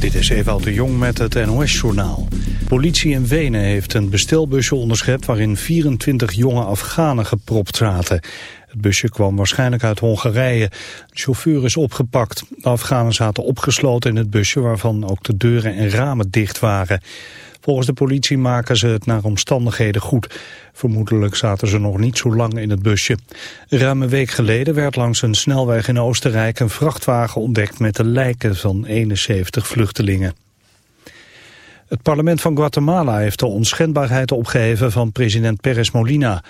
Dit is Ewald de Jong met het NOS-journaal. Politie in Wenen heeft een bestelbusje onderschept... waarin 24 jonge Afghanen gepropt zaten. Het busje kwam waarschijnlijk uit Hongarije. De chauffeur is opgepakt. De Afghanen zaten opgesloten in het busje... waarvan ook de deuren en ramen dicht waren. Volgens de politie maken ze het naar omstandigheden goed. Vermoedelijk zaten ze nog niet zo lang in het busje. Ruim een week geleden werd langs een snelweg in Oostenrijk een vrachtwagen ontdekt met de lijken van 71 vluchtelingen. Het parlement van Guatemala heeft de onschendbaarheid opgeheven van president Perez Molina.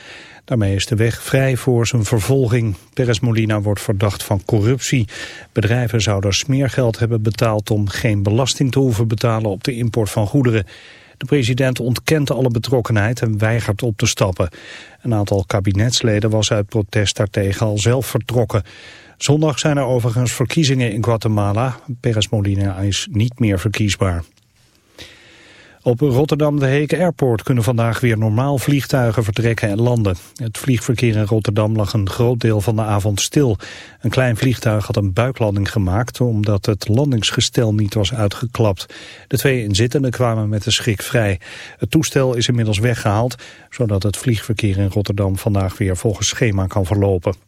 Daarmee is de weg vrij voor zijn vervolging. Perez Molina wordt verdacht van corruptie. Bedrijven zouden smeergeld hebben betaald om geen belasting te hoeven betalen op de import van goederen. De president ontkent alle betrokkenheid en weigert op te stappen. Een aantal kabinetsleden was uit protest daartegen al zelf vertrokken. Zondag zijn er overigens verkiezingen in Guatemala. Perez Molina is niet meer verkiesbaar. Op Rotterdam de Heken Airport kunnen vandaag weer normaal vliegtuigen vertrekken en landen. Het vliegverkeer in Rotterdam lag een groot deel van de avond stil. Een klein vliegtuig had een buiklanding gemaakt omdat het landingsgestel niet was uitgeklapt. De twee inzittenden kwamen met de schrik vrij. Het toestel is inmiddels weggehaald, zodat het vliegverkeer in Rotterdam vandaag weer volgens schema kan verlopen.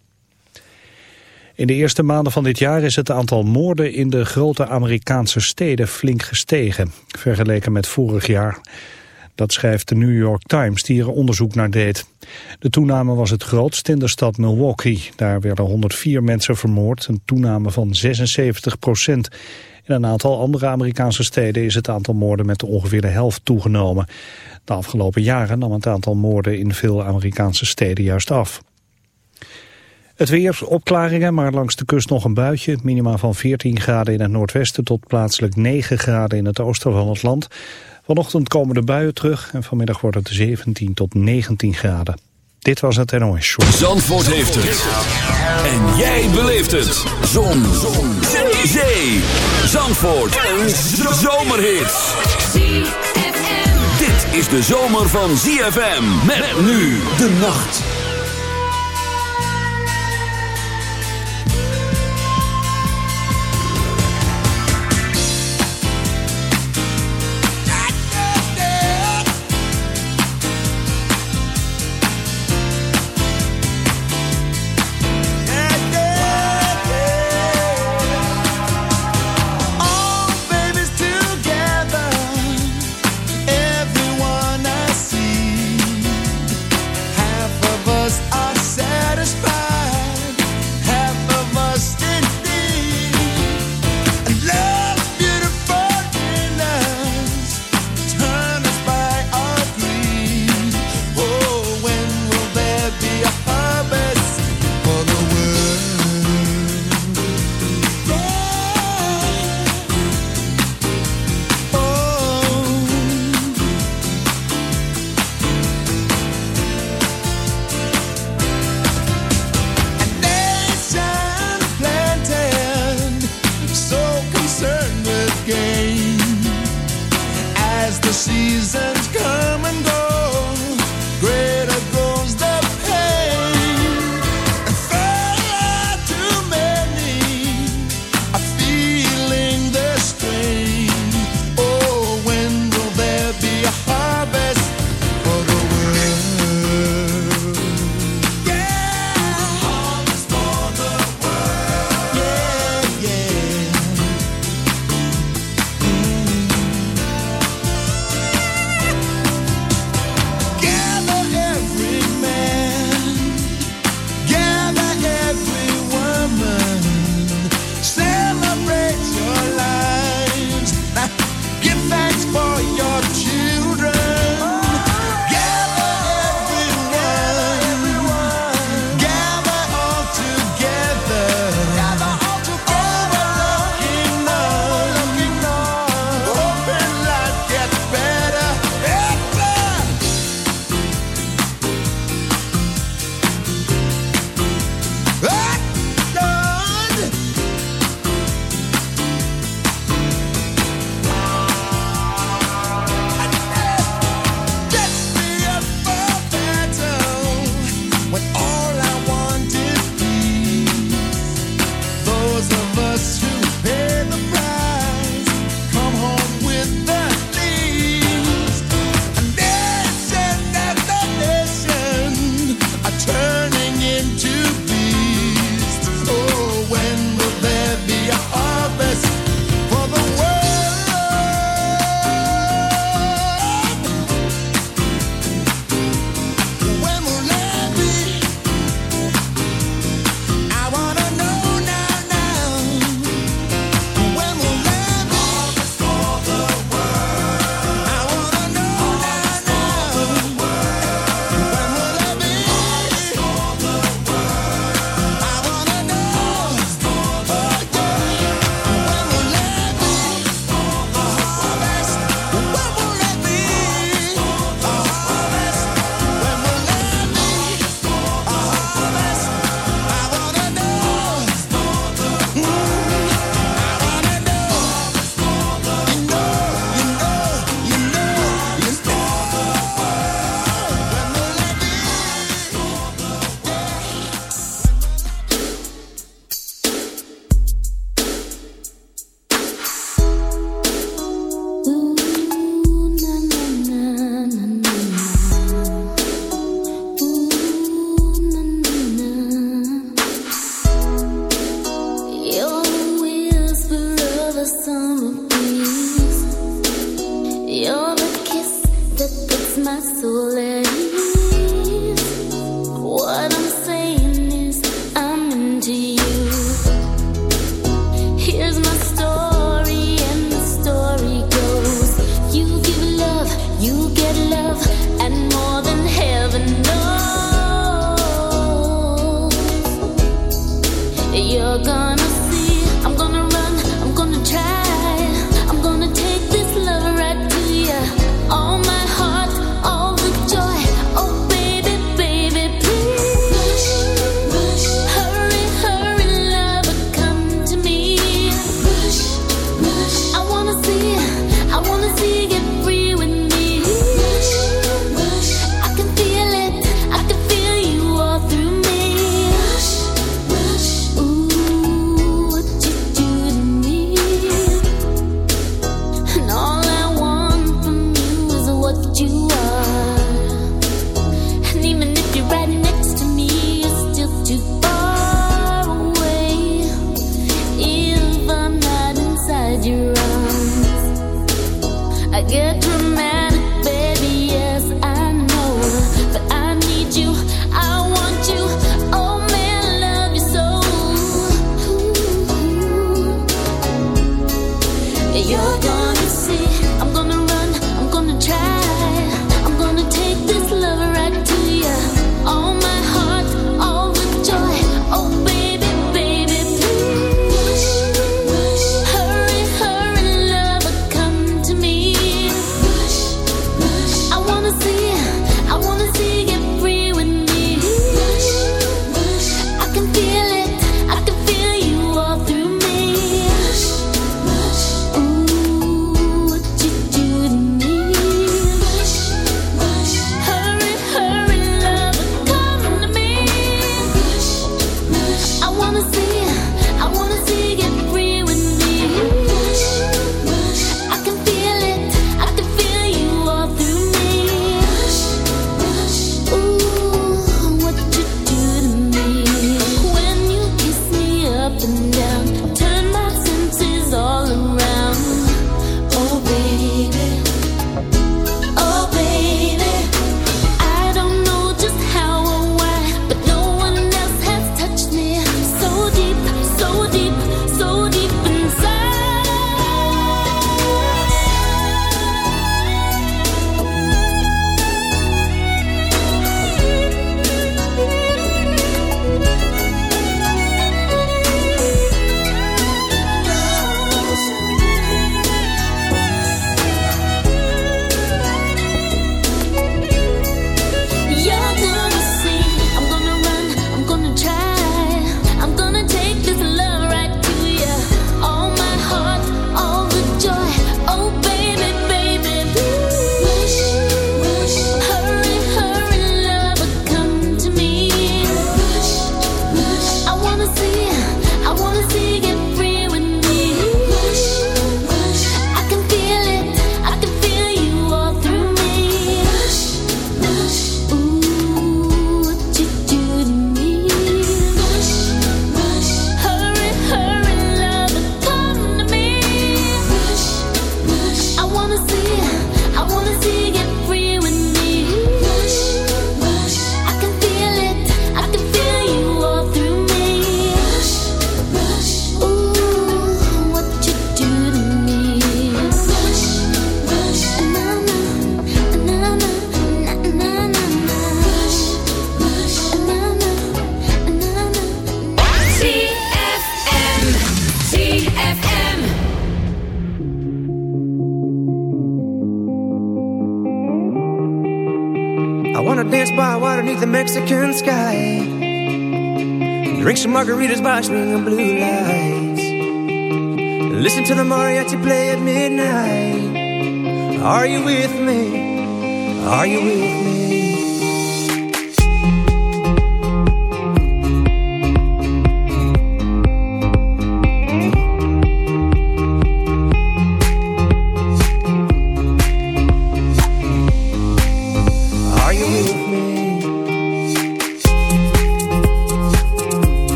In de eerste maanden van dit jaar is het aantal moorden in de grote Amerikaanse steden flink gestegen, vergeleken met vorig jaar. Dat schrijft de New York Times, die er onderzoek naar deed. De toename was het grootst in de stad Milwaukee. Daar werden 104 mensen vermoord, een toename van 76 procent. In een aantal andere Amerikaanse steden is het aantal moorden met ongeveer de helft toegenomen. De afgelopen jaren nam het aantal moorden in veel Amerikaanse steden juist af. Het weer, opklaringen, maar langs de kust nog een buitje. Minima van 14 graden in het noordwesten tot plaatselijk 9 graden in het oosten van het land. Vanochtend komen de buien terug en vanmiddag wordt het 17 tot 19 graden. Dit was het NOS Show. Zandvoort heeft het. En jij beleeft het. Zon. Zon. Zee. Zandvoort. Een zomerhit. Dit is de zomer van ZFM. Met nu de nacht.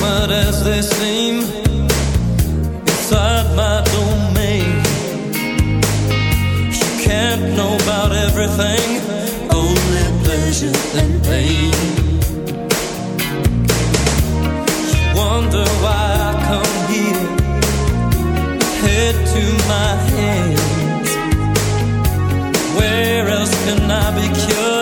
but as they seem inside my domain. Can't know about everything, only pleasure and pain. Wonder why I come here, head to my hands. Where else can I be cured?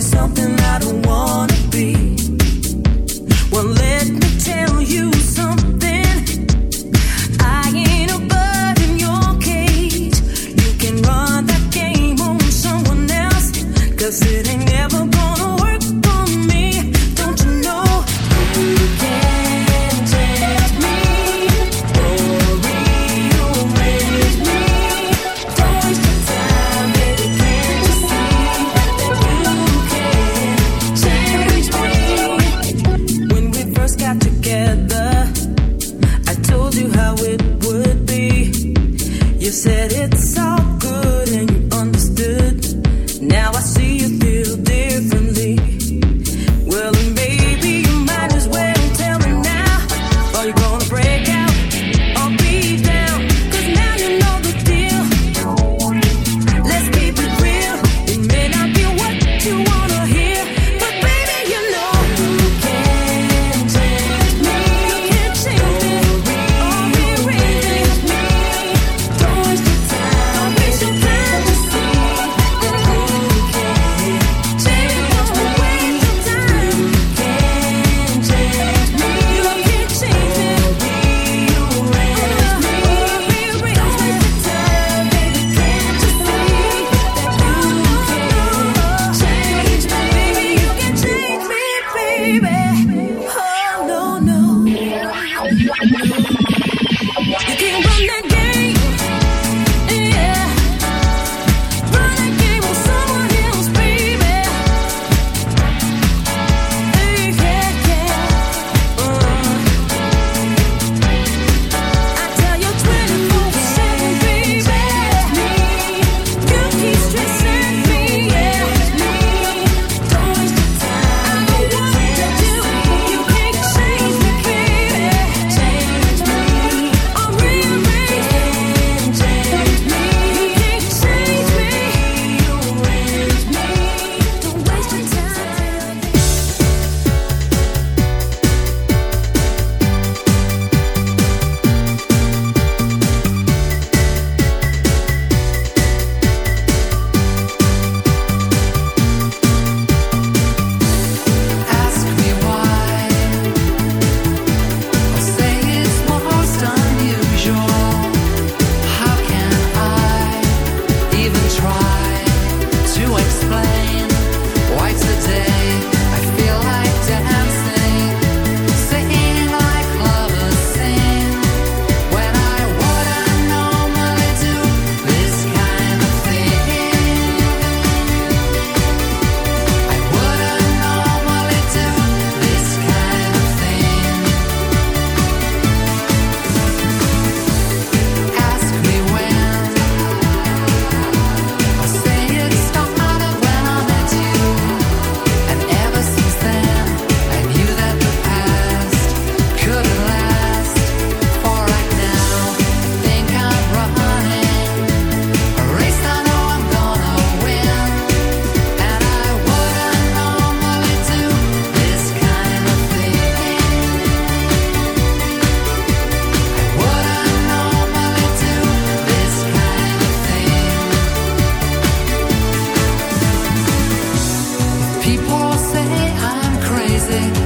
something music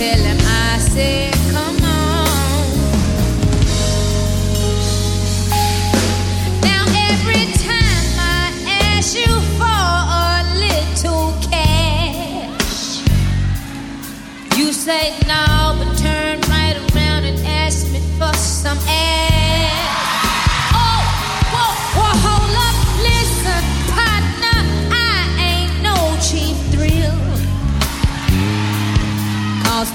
tell him I said.